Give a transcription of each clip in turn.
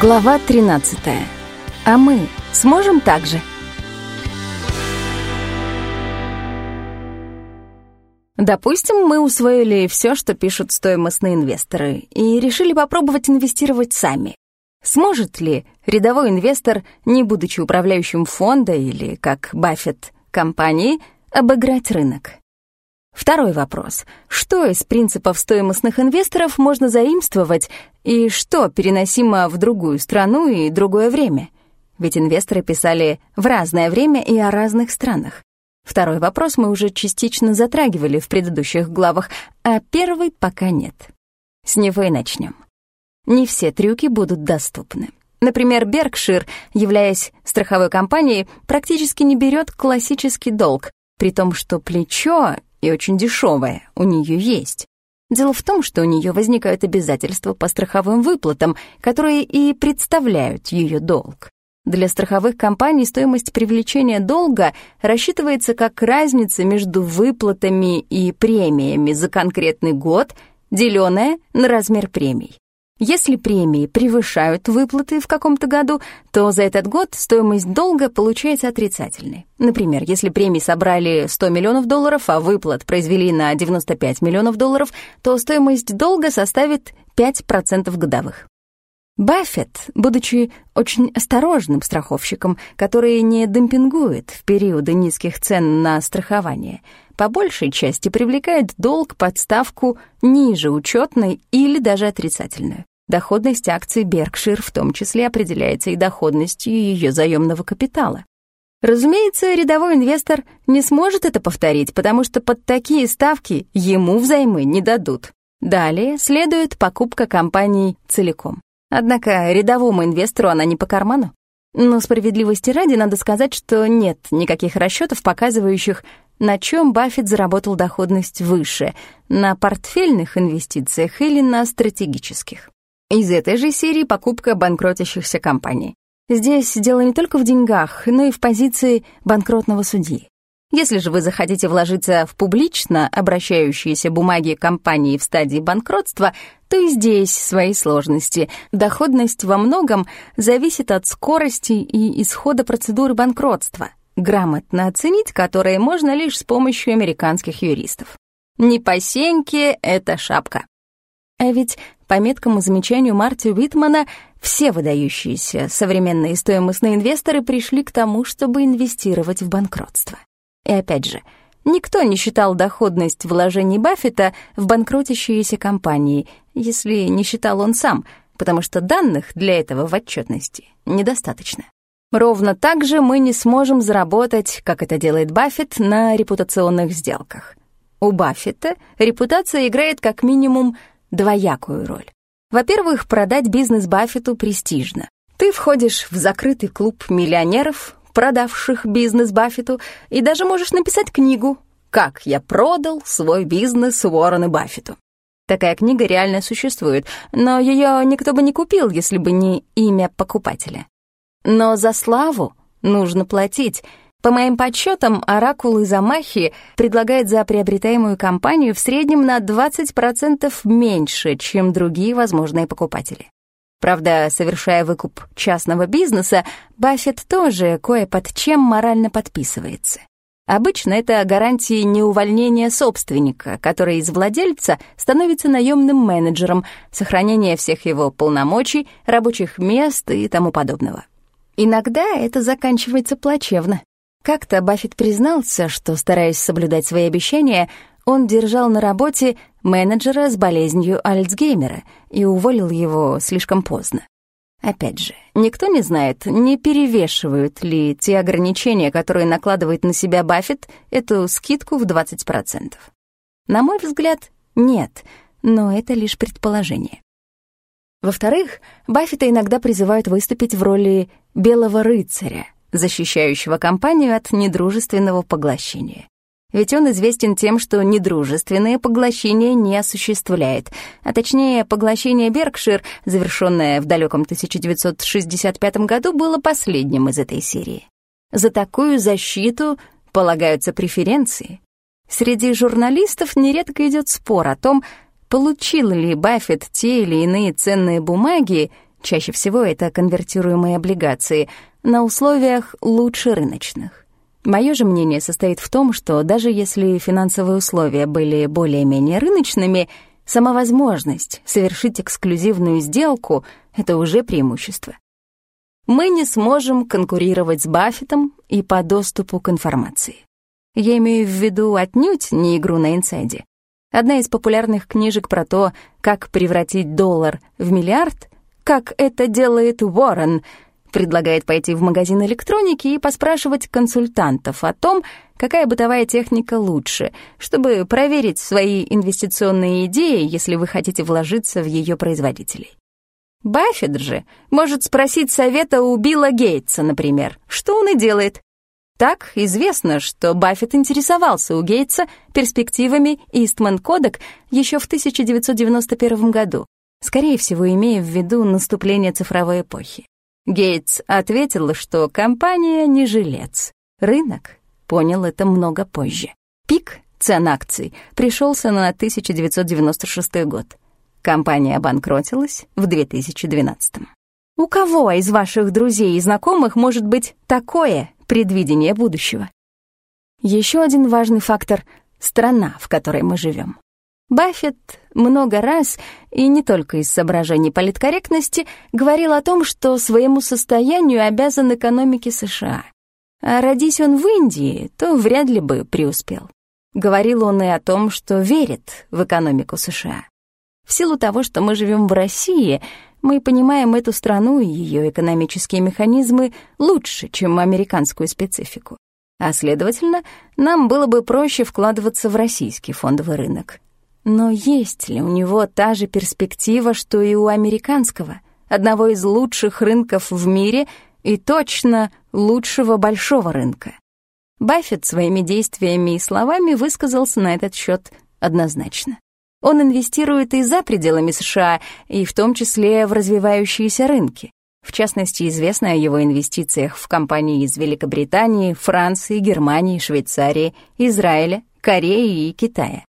Глава 13. А мы сможем так же? Допустим, мы усвоили все, что пишут стоимостные инвесторы, и решили попробовать инвестировать сами. Сможет ли рядовой инвестор, не будучи управляющим фонда или, как Баффет, компании, обыграть рынок? Второй вопрос. Что из принципов стоимостных инвесторов можно заимствовать и что переносимо в другую страну и другое время? Ведь инвесторы писали в разное время и о разных странах. Второй вопрос мы уже частично затрагивали в предыдущих главах, а первый пока нет. С него и начнем. Не все трюки будут доступны. Например, Беркшир, являясь страховой компанией, практически не берет классический долг, при том, что плечо и очень дешевая у нее есть. Дело в том, что у нее возникают обязательства по страховым выплатам, которые и представляют ее долг. Для страховых компаний стоимость привлечения долга рассчитывается как разница между выплатами и премиями за конкретный год, деленная на размер премий. Если премии превышают выплаты в каком-то году, то за этот год стоимость долга получается отрицательной. Например, если премии собрали 100 миллионов долларов, а выплат произвели на 95 миллионов долларов, то стоимость долга составит 5% годовых. Баффет, будучи очень осторожным страховщиком, который не демпингует в периоды низких цен на страхование, по большей части привлекает долг под ставку ниже учетной или даже отрицательную. Доходность акций Беркшир в том числе определяется и доходностью ее заемного капитала. Разумеется, рядовой инвестор не сможет это повторить, потому что под такие ставки ему взаймы не дадут. Далее следует покупка компаний целиком. Однако рядовому инвестору она не по карману. Но справедливости ради надо сказать, что нет никаких расчетов, показывающих, на чем Баффет заработал доходность выше, на портфельных инвестициях или на стратегических. Из этой же серии покупка банкротящихся компаний. Здесь дело не только в деньгах, но и в позиции банкротного судьи. Если же вы захотите вложиться в публично обращающиеся бумаги компании в стадии банкротства, то и здесь свои сложности. Доходность во многом зависит от скорости и исхода процедуры банкротства, грамотно оценить которые можно лишь с помощью американских юристов. Не по сеньке — это шапка. А ведь по меткому замечанию Марти Уитмана, все выдающиеся современные стоимостные инвесторы пришли к тому, чтобы инвестировать в банкротство. И опять же, никто не считал доходность вложений Баффета в банкротящиеся компании, если не считал он сам, потому что данных для этого в отчетности недостаточно. Ровно так же мы не сможем заработать, как это делает Баффет, на репутационных сделках. У Баффета репутация играет как минимум двоякую роль. Во-первых, продать бизнес Баффету престижно. Ты входишь в закрытый клуб миллионеров, продавших бизнес Баффету, и даже можешь написать книгу «Как я продал свой бизнес Уоррену Баффету». Такая книга реально существует, но ее никто бы не купил, если бы не имя покупателя. Но за славу нужно платить — по моим подсчетам, Оракул из Амахи предлагает за приобретаемую компанию в среднем на 20% меньше, чем другие возможные покупатели. Правда, совершая выкуп частного бизнеса, Баффет тоже кое под чем морально подписывается. Обычно это гарантии неувольнения собственника, который из владельца становится наемным менеджером, сохранение всех его полномочий, рабочих мест и тому подобного. Иногда это заканчивается плачевно. Как-то Баффет признался, что, стараясь соблюдать свои обещания, он держал на работе менеджера с болезнью Альцгеймера и уволил его слишком поздно. Опять же, никто не знает, не перевешивают ли те ограничения, которые накладывает на себя Баффет, эту скидку в 20%. На мой взгляд, нет, но это лишь предположение. Во-вторых, Баффета иногда призывают выступить в роли белого рыцаря — защищающего компанию от недружественного поглощения. Ведь он известен тем, что недружественное поглощение не осуществляет, а точнее, поглощение Беркшир, завершенное в далеком 1965 году, было последним из этой серии. За такую защиту полагаются преференции. Среди журналистов нередко идет спор о том, получил ли Баффет те или иные ценные бумаги чаще всего это конвертируемые облигации, на условиях лучше рыночных. Мое же мнение состоит в том, что даже если финансовые условия были более-менее рыночными, сама возможность совершить эксклюзивную сделку — это уже преимущество. Мы не сможем конкурировать с Баффетом и по доступу к информации. Я имею в виду отнюдь не игру на инсайде. Одна из популярных книжек про то, как превратить доллар в миллиард, как это делает Уоррен — Предлагает пойти в магазин электроники и поспрашивать консультантов о том, какая бытовая техника лучше, чтобы проверить свои инвестиционные идеи, если вы хотите вложиться в ее производителей. Баффет же может спросить совета у Билла Гейтса, например, что он и делает. Так известно, что Баффет интересовался у Гейтса перспективами Eastman Kodak еще в 1991 году, скорее всего, имея в виду наступление цифровой эпохи. Гейтс ответил, что компания не жилец. Рынок понял это много позже. Пик цен акций пришелся на 1996 год. Компания обанкротилась в 2012. У кого из ваших друзей и знакомых может быть такое предвидение будущего? Еще один важный фактор — страна, в которой мы живем. Баффет много раз, и не только из соображений политкорректности, говорил о том, что своему состоянию обязан экономике США. А родись он в Индии, то вряд ли бы преуспел. Говорил он и о том, что верит в экономику США. В силу того, что мы живем в России, мы понимаем эту страну и ее экономические механизмы лучше, чем американскую специфику. А следовательно, нам было бы проще вкладываться в российский фондовый рынок. Но есть ли у него та же перспектива, что и у американского, одного из лучших рынков в мире и точно лучшего большого рынка? Баффет своими действиями и словами высказался на этот счет однозначно. Он инвестирует и за пределами США, и в том числе в развивающиеся рынки. В частности, известно о его инвестициях в компании из Великобритании, Франции, Германии, Швейцарии, Израиля, Кореи и Китая.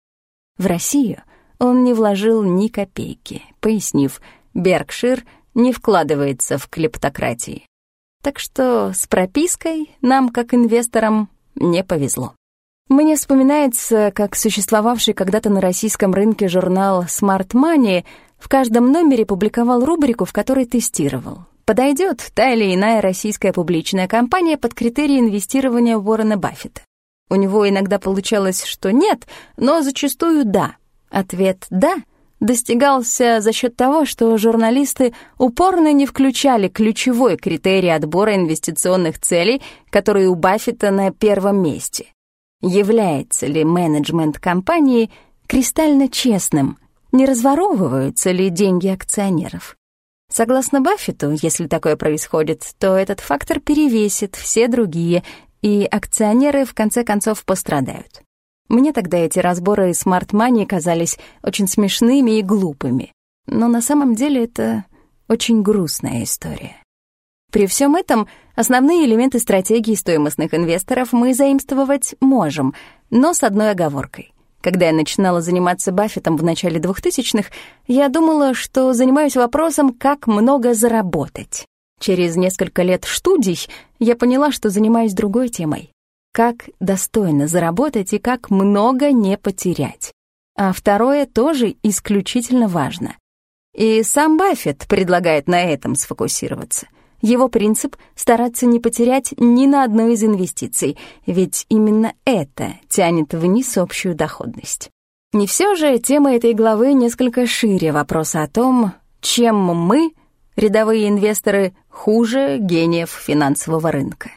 В Россию он не вложил ни копейки, пояснив, Беркшир не вкладывается в клептократии. Так что с пропиской нам, как инвесторам, не повезло. Мне вспоминается, как существовавший когда-то на российском рынке журнал Smart Money в каждом номере публиковал рубрику, в которой тестировал. Подойдет та или иная российская публичная компания под критерии инвестирования Уоррена Баффета. У него иногда получалось, что нет, но зачастую да. Ответ «да» достигался за счет того, что журналисты упорно не включали ключевой критерий отбора инвестиционных целей, который у Баффета на первом месте. Является ли менеджмент компании кристально честным? Не разворовываются ли деньги акционеров? Согласно Баффету, если такое происходит, то этот фактор перевесит все другие и акционеры в конце концов пострадают. Мне тогда эти разборы смарт-мани казались очень смешными и глупыми, но на самом деле это очень грустная история. При всем этом основные элементы стратегии стоимостных инвесторов мы заимствовать можем, но с одной оговоркой. Когда я начинала заниматься Баффетом в начале 2000-х, я думала, что занимаюсь вопросом, как много заработать. Через несколько лет студий я поняла, что занимаюсь другой темой. Как достойно заработать и как много не потерять. А второе тоже исключительно важно. И сам Баффет предлагает на этом сфокусироваться. Его принцип — стараться не потерять ни на одной из инвестиций, ведь именно это тянет вниз общую доходность. Не все же тема этой главы несколько шире вопроса о том, чем мы — Рядовые инвесторы хуже гениев финансового рынка.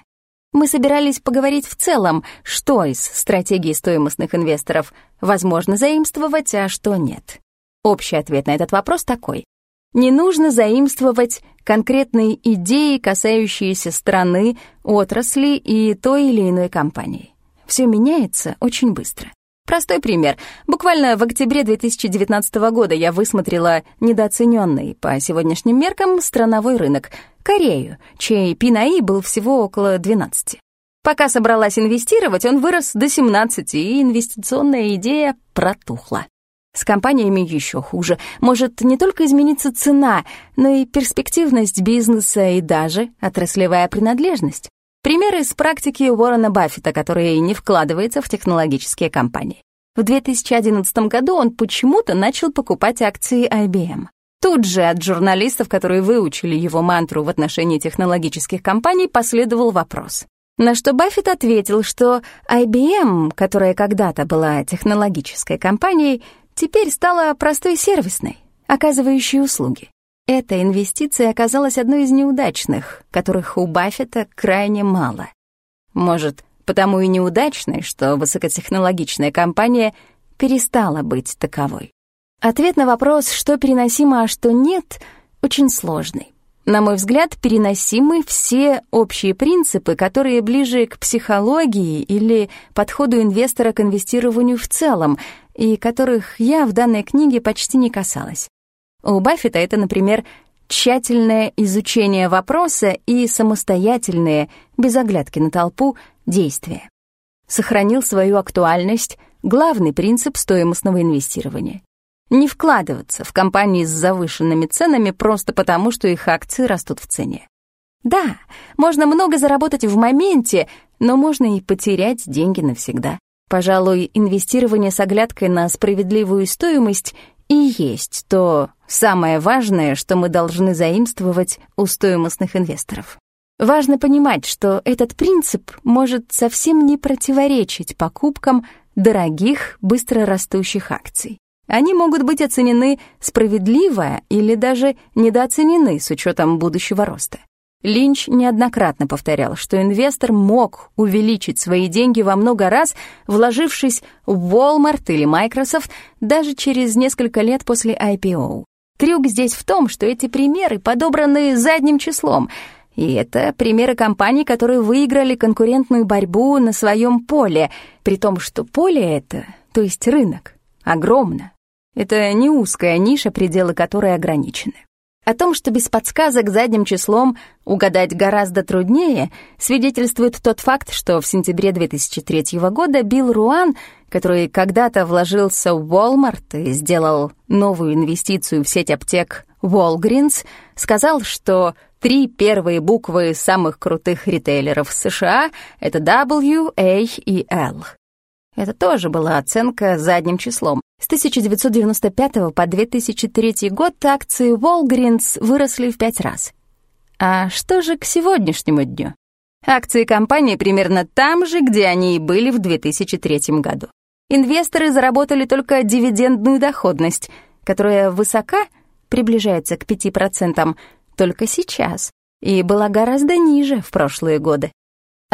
Мы собирались поговорить в целом, что из стратегии стоимостных инвесторов возможно заимствовать, а что нет. Общий ответ на этот вопрос такой. Не нужно заимствовать конкретные идеи, касающиеся страны, отрасли и той или иной компании. Все меняется очень быстро. Простой пример. Буквально в октябре 2019 года я высмотрела недооцененный по сегодняшним меркам страновой рынок — Корею, чей PNI был всего около 12. Пока собралась инвестировать, он вырос до 17, и инвестиционная идея протухла. С компаниями еще хуже. Может не только измениться цена, но и перспективность бизнеса и даже отраслевая принадлежность. Примеры из практики Уоррена Баффета, который не вкладывается в технологические компании. В 2011 году он почему-то начал покупать акции IBM. Тут же от журналистов, которые выучили его мантру в отношении технологических компаний, последовал вопрос. На что Баффет ответил, что IBM, которая когда-то была технологической компанией, теперь стала простой сервисной, оказывающей услуги. Эта инвестиция оказалась одной из неудачных, которых у Баффета крайне мало. Может, потому и неудачной, что высокотехнологичная компания перестала быть таковой. Ответ на вопрос, что переносимо, а что нет, очень сложный. На мой взгляд, переносимы все общие принципы, которые ближе к психологии или подходу инвестора к инвестированию в целом, и которых я в данной книге почти не касалась. У Баффета это, например, тщательное изучение вопроса и самостоятельные, без оглядки на толпу, действия. Сохранил свою актуальность главный принцип стоимостного инвестирования. Не вкладываться в компании с завышенными ценами просто потому, что их акции растут в цене. Да, можно много заработать в моменте, но можно и потерять деньги навсегда. Пожалуй, инвестирование с оглядкой на справедливую стоимость и есть то самое важное, что мы должны заимствовать у стоимостных инвесторов. Важно понимать, что этот принцип может совсем не противоречить покупкам дорогих, быстро растущих акций. Они могут быть оценены справедливо или даже недооценены с учетом будущего роста. Линч неоднократно повторял, что инвестор мог увеличить свои деньги во много раз, вложившись в Walmart или Microsoft даже через несколько лет после IPO. Трюк здесь в том, что эти примеры подобраны задним числом, и это примеры компаний, которые выиграли конкурентную борьбу на своем поле, при том, что поле это, то есть рынок, огромно. Это не узкая ниша, пределы которой ограничены. О том, что без подсказок задним числом угадать гораздо труднее, свидетельствует тот факт, что в сентябре 2003 года Билл Руан, который когда-то вложился в Walmart и сделал новую инвестицию в сеть аптек Walgreens, сказал, что три первые буквы самых крутых ритейлеров США — это W, A и L. Это тоже была оценка задним числом. С 1995 по 2003 год акции Walgreens выросли в пять раз. А что же к сегодняшнему дню? Акции компании примерно там же, где они и были в 2003 году. Инвесторы заработали только дивидендную доходность, которая высока, приближается к 5%, только сейчас, и была гораздо ниже в прошлые годы.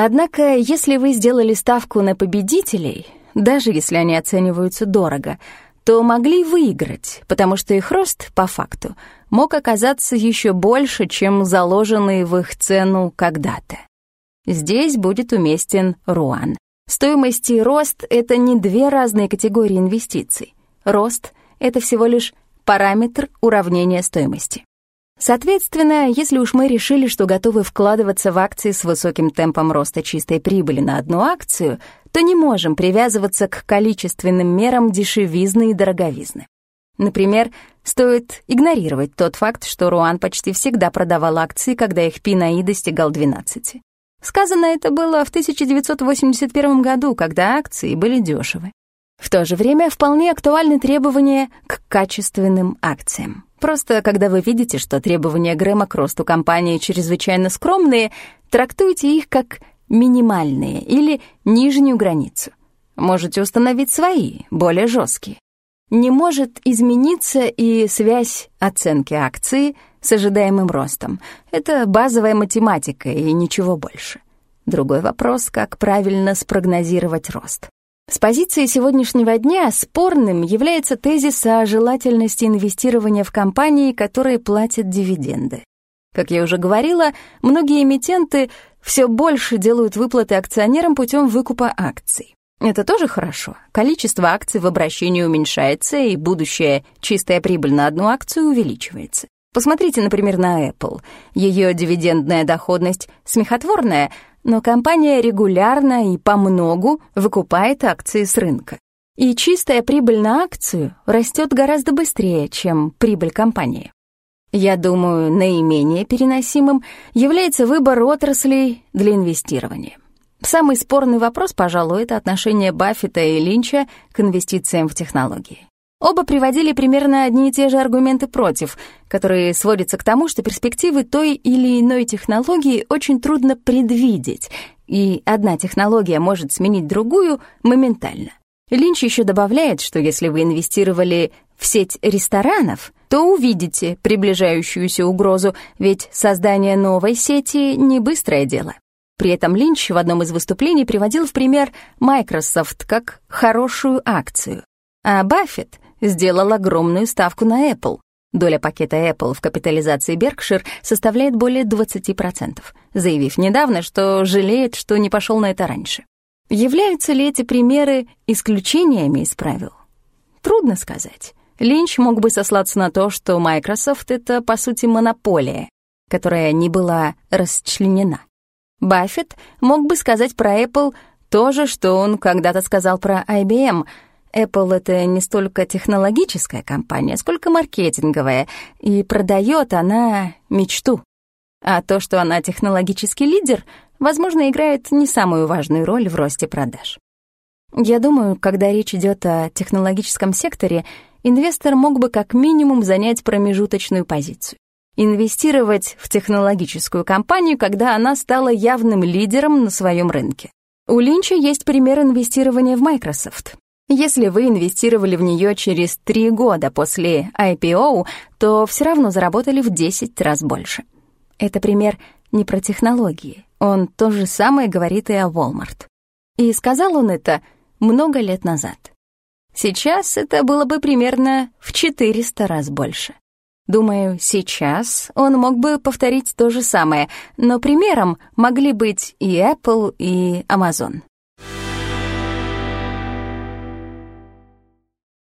Однако, если вы сделали ставку на победителей, даже если они оцениваются дорого, то могли выиграть, потому что их рост, по факту, мог оказаться еще больше, чем заложенный в их цену когда-то. Здесь будет уместен Руан. Стоимость и рост — это не две разные категории инвестиций. Рост — это всего лишь параметр уравнения стоимости. Соответственно, если уж мы решили, что готовы вкладываться в акции с высоким темпом роста чистой прибыли на одну акцию, то не можем привязываться к количественным мерам дешевизны и дороговизны. Например, стоит игнорировать тот факт, что Руан почти всегда продавал акции, когда их PNI достигал 12. Сказано это было в 1981 году, когда акции были дешевы. В то же время вполне актуальны требования к качественным акциям. Просто когда вы видите, что требования Грэма к росту компании чрезвычайно скромные, трактуйте их как минимальные или нижнюю границу. Можете установить свои, более жесткие. Не может измениться и связь оценки акции с ожидаемым ростом. Это базовая математика и ничего больше. Другой вопрос, как правильно спрогнозировать рост. С позиции сегодняшнего дня спорным является тезис о желательности инвестирования в компании, которые платят дивиденды. Как я уже говорила, многие эмитенты все больше делают выплаты акционерам путем выкупа акций. Это тоже хорошо. Количество акций в обращении уменьшается, и будущая чистая прибыль на одну акцию увеличивается. Посмотрите, например, на Apple. Ее дивидендная доходность смехотворная, но компания регулярно и по многу выкупает акции с рынка. И чистая прибыль на акцию растет гораздо быстрее, чем прибыль компании. Я думаю, наименее переносимым является выбор отраслей для инвестирования. Самый спорный вопрос, пожалуй, это отношение Баффета и Линча к инвестициям в технологии. Оба приводили примерно одни и те же аргументы против, которые сводятся к тому, что перспективы той или иной технологии очень трудно предвидеть, и одна технология может сменить другую моментально. Линч еще добавляет, что если вы инвестировали в сеть ресторанов, то увидите приближающуюся угрозу, ведь создание новой сети — не быстрое дело. При этом Линч в одном из выступлений приводил в пример Microsoft как хорошую акцию. А Баффет сделал огромную ставку на Apple. Доля пакета Apple в капитализации Berkshire составляет более 20%, заявив недавно, что жалеет, что не пошел на это раньше. Являются ли эти примеры исключениями из правил? Трудно сказать. Линч мог бы сослаться на то, что Microsoft — это, по сути, монополия, которая не была расчленена. Баффет мог бы сказать про Apple то же, что он когда-то сказал про IBM. Apple — это не столько технологическая компания, сколько маркетинговая, и продает она мечту. А то, что она технологический лидер, возможно, играет не самую важную роль в росте продаж. Я думаю, когда речь идет о технологическом секторе, инвестор мог бы как минимум занять промежуточную позицию. Инвестировать в технологическую компанию, когда она стала явным лидером на своем рынке. У Линча есть пример инвестирования в Microsoft. Если вы инвестировали в нее через три года после IPO, то все равно заработали в 10 раз больше. Это пример не про технологии. Он то же самое говорит и о Walmart. И сказал он это много лет назад. Сейчас это было бы примерно в 400 раз больше. Думаю, сейчас он мог бы повторить то же самое, но примером могли быть и Apple, и Amazon.